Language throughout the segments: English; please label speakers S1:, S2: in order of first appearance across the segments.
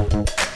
S1: Música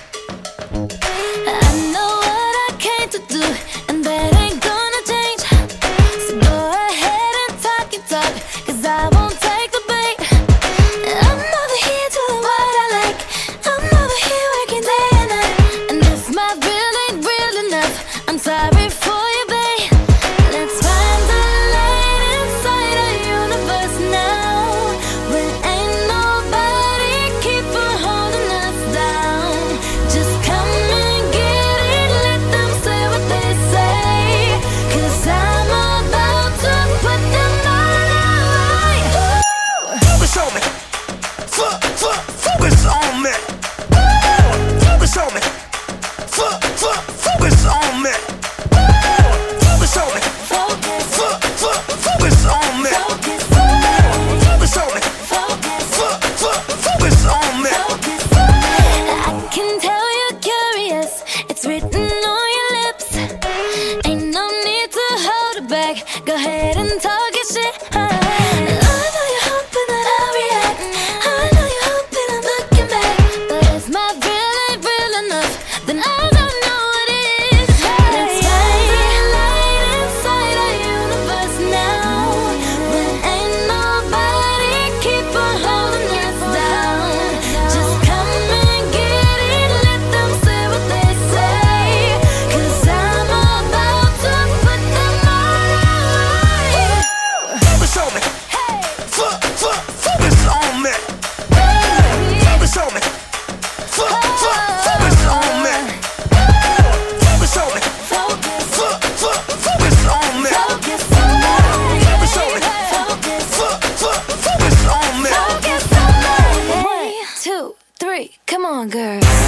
S1: go ahead and talk your shit.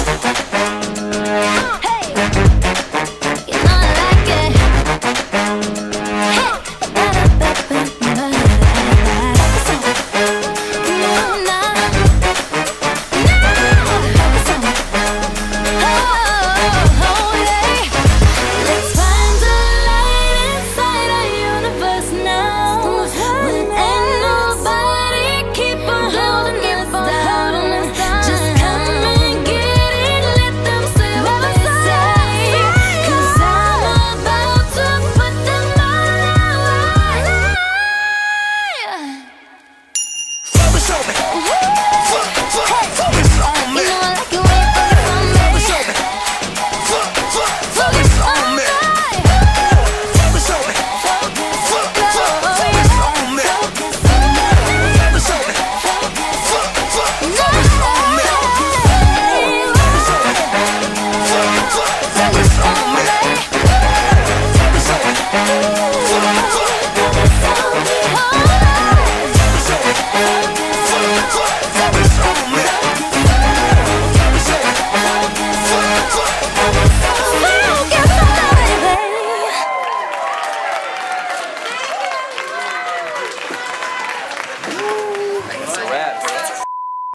S1: Oh! moment.